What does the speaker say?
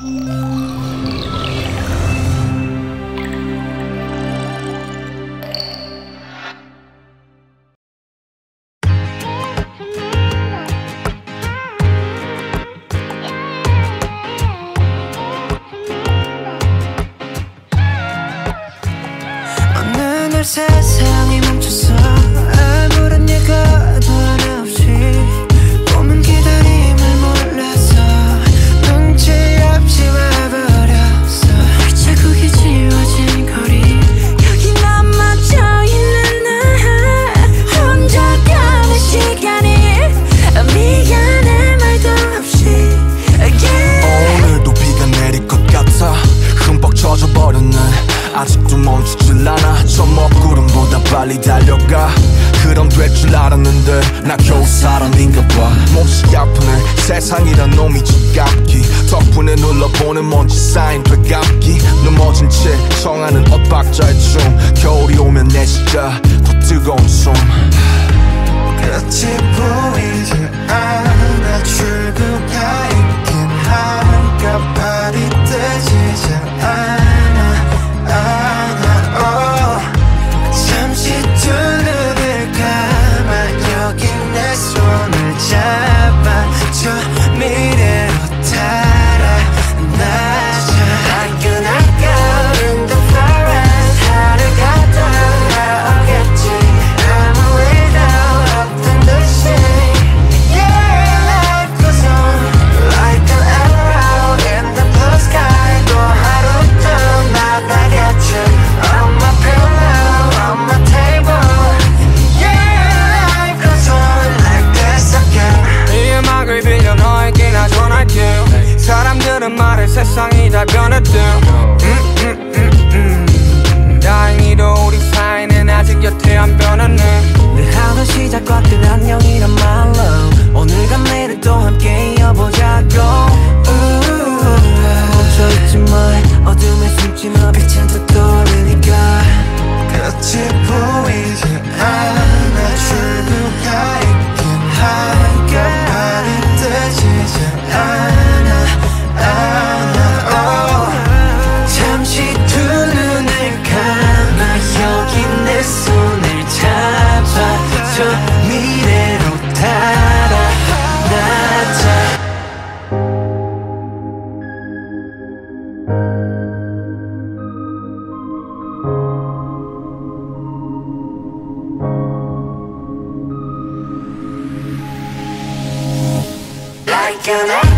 그 세상이 멈췄어 빨리 달려가. 그럼 될 줄 알았는데 나 겨우 사람인가 봐. 몹시 아프네. 세상이란 놈이 지갑기. 덕분에 눌러보는 먼지 쌓인 되갚기. 넘어진 채 청하는 엇박자의 춤 Like an